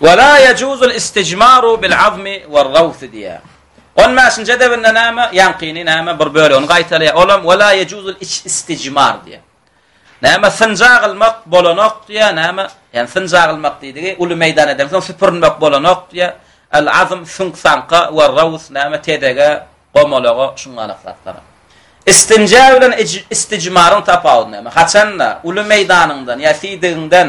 Wa la yajuzul istijmaru bil azmi war rawsi diýýär. On bäşinji edebinde näme? Ýaňkyny näme bir bölegini gaýtalaýar. Olam wa la yajuzul iş istijmar diýýär. Näme synjak almak bolanok diýýär, näme? Ýani synjak almak diýdigi uly meýdan eden soň süpürmek bolanok diýýär. Al azm süňk-saňka war raws näme tedege, gomalaga şuň galak zatlara. Istinja bilen istijmaryň tapawudy näme? Haçanda uly meýdanyňdan ýa siýdigiňden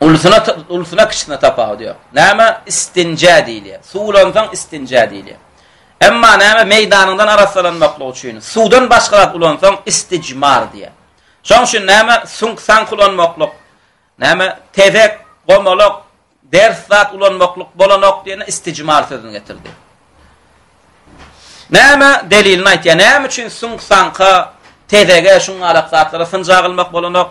Ulusyna ulusyna kiçisine tapawudy ýok. Näme istinja diýilýär? Suwlansaň istinja diýilýär. Emma näme meýdanyňdan arassalanmaklyk üçin suwdan başga zat ulansaň istijmar diýýär. Şoň üçin näme sunk sank ulanmaklyk, näme tezek, gomalak, ders zat ulanmaklyk bolanok diýende istijmar sözüni getirdi. Näme delilini aýtýar? Näme üçin sunk sanka, tezege, şuň alak zatlara synja agylmak bolanok?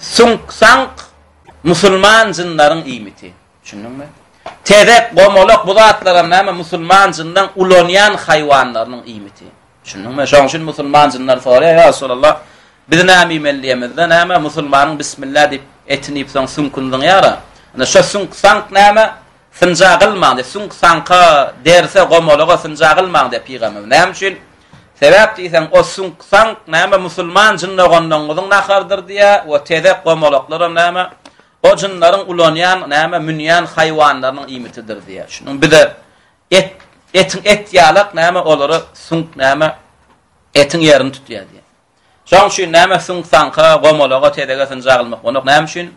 Sunk-sank, musulman jynlaryň iýmiti. Düşündiňmi? Tezek, gomalak bu zatlaram näme musulman jynlaň ulanýan haýwanlarynyň iýmiti. Düşündiňmi? Şoň üçin musulman jynlar soraýar, ýa Resulallah, biz näme iýmeli diýemizde, näme musulmanyň bismillah diýip etini iýip soň sunkuny zyňýar-a. Ine şo sunk-sank näme? Synja gylmaň diýip, süňk saňka, derse, gomalaga synja gylmaň diýip pygamberimiz. Näme üçin? Sebäp diýseň, o süňk saňk näme musulman jyn doganlaryňyzyň naharydyr diýýär we tezek gomalaklarym näme o jynlaryň ulanýan, näme münýän haýwanlarynyň iýmitidir diýýär. Şunuň bize et etiň et ýalak näme olary süňk näme etiň ýerini tutýar diýýär. Şoň üçin näme süňk saňka, gomalaga, tezege synja gylmak onok näme üçin?